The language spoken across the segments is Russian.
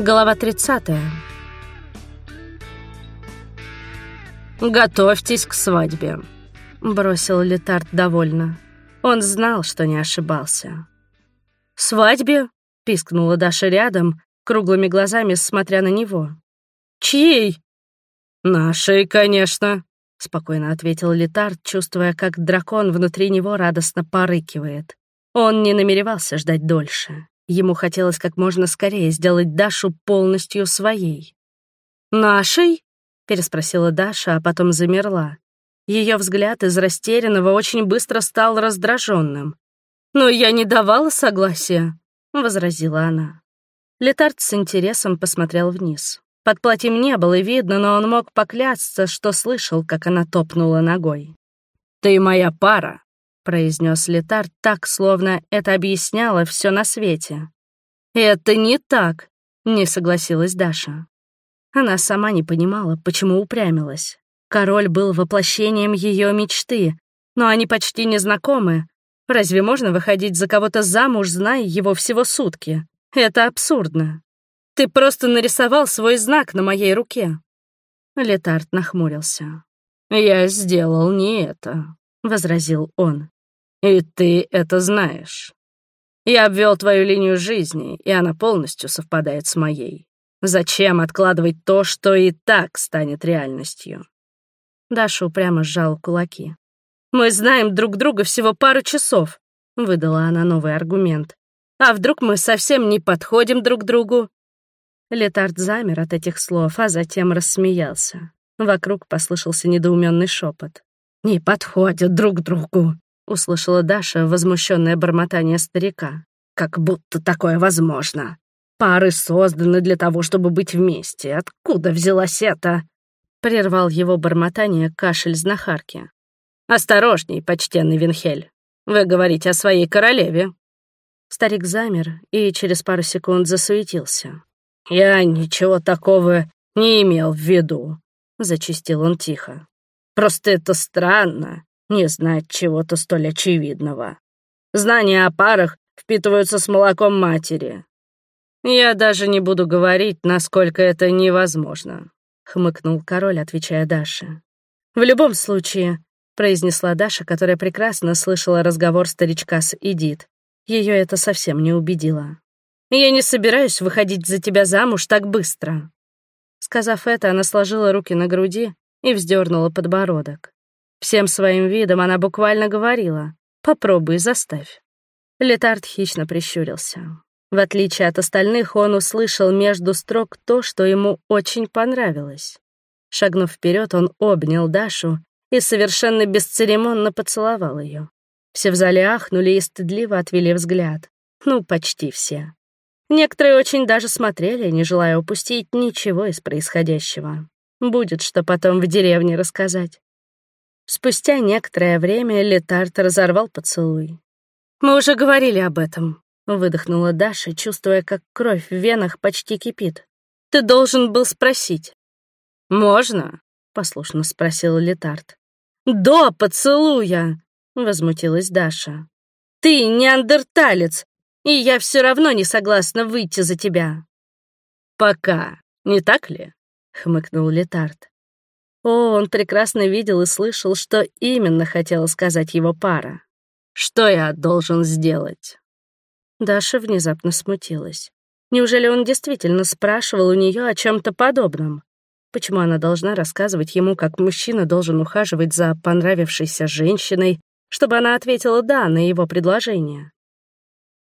Глава 30. «Готовьтесь к свадьбе», — бросил Летард довольно. Он знал, что не ошибался. «Свадьбе?» — пискнула Даша рядом, круглыми глазами смотря на него. «Чьей?» «Нашей, конечно», — спокойно ответил Летард, чувствуя, как дракон внутри него радостно порыкивает. Он не намеревался ждать дольше. Ему хотелось как можно скорее сделать Дашу полностью своей. «Нашей?» — переспросила Даша, а потом замерла. Ее взгляд из растерянного очень быстро стал раздраженным. «Но я не давала согласия», — возразила она. Летард с интересом посмотрел вниз. Под платьем не было видно, но он мог поклясться, что слышал, как она топнула ногой. «Ты моя пара», — произнес Летард так, словно это объясняло все на свете. «Это не так», — не согласилась Даша. Она сама не понимала, почему упрямилась. Король был воплощением ее мечты, но они почти не знакомы. Разве можно выходить за кого-то замуж, зная его всего сутки? Это абсурдно. Ты просто нарисовал свой знак на моей руке. Летард нахмурился. «Я сделал не это», — возразил он. «И ты это знаешь. Я обвел твою линию жизни, и она полностью совпадает с моей. Зачем откладывать то, что и так станет реальностью?» Даша упрямо сжала кулаки. «Мы знаем друг друга всего пару часов», — выдала она новый аргумент. «А вдруг мы совсем не подходим друг другу?» Летард замер от этих слов, а затем рассмеялся. Вокруг послышался недоуменный шепот. «Не подходят друг другу», — услышала Даша возмущенное бормотание старика. «Как будто такое возможно. Пары созданы для того, чтобы быть вместе. Откуда взялась эта...» Прервал его бормотание кашель знахарки. «Осторожней, почтенный Винхель. Вы говорите о своей королеве». Старик замер и через пару секунд засуетился. «Я ничего такого не имел в виду», — зачистил он тихо. Просто это странно, не знать чего-то столь очевидного. Знания о парах впитываются с молоком матери. Я даже не буду говорить, насколько это невозможно, хмыкнул король, отвечая Даше. В любом случае, произнесла Даша, которая прекрасно слышала разговор старичка с Эдит. Ее это совсем не убедило. «Я не собираюсь выходить за тебя замуж так быстро». Сказав это, она сложила руки на груди и вздернула подбородок. Всем своим видом она буквально говорила «попробуй, заставь». Летард хищно прищурился. В отличие от остальных, он услышал между строк то, что ему очень понравилось. Шагнув вперед, он обнял Дашу и совершенно бесцеремонно поцеловал ее. Все в зале ахнули и стыдливо отвели взгляд. Ну, почти все. Некоторые очень даже смотрели, не желая упустить ничего из происходящего. Будет что потом в деревне рассказать. Спустя некоторое время Летард разорвал поцелуй. «Мы уже говорили об этом», — выдохнула Даша, чувствуя, как кровь в венах почти кипит. «Ты должен был спросить». «Можно?» — послушно спросил Летард. «До поцелуя!» — возмутилась Даша. «Ты неандерталец, и я все равно не согласна выйти за тебя». «Пока, не так ли?» — хмыкнул Летард. О, он прекрасно видел и слышал, что именно хотела сказать его пара. «Что я должен сделать?» Даша внезапно смутилась. Неужели он действительно спрашивал у нее о чем то подобном? Почему она должна рассказывать ему, как мужчина должен ухаживать за понравившейся женщиной, чтобы она ответила «да» на его предложение?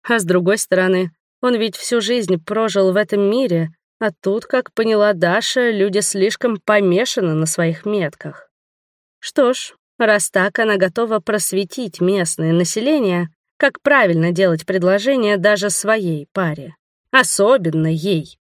А с другой стороны, он ведь всю жизнь прожил в этом мире, а тут, как поняла Даша, люди слишком помешаны на своих метках. Что ж, раз так, она готова просветить местное население, как правильно делать предложение даже своей паре. Особенно ей.